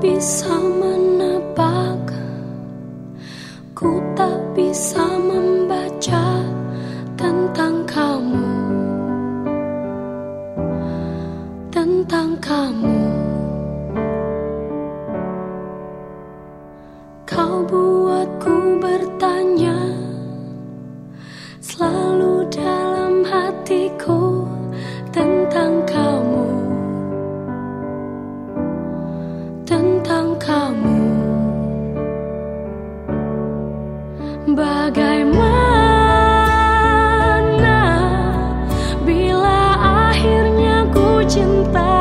bisa menebak. Ku tak bisa membaca tentang kamu. Tentang kamu. Kau Bagaimana bila akhirnya ku cinta?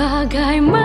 Bagaimana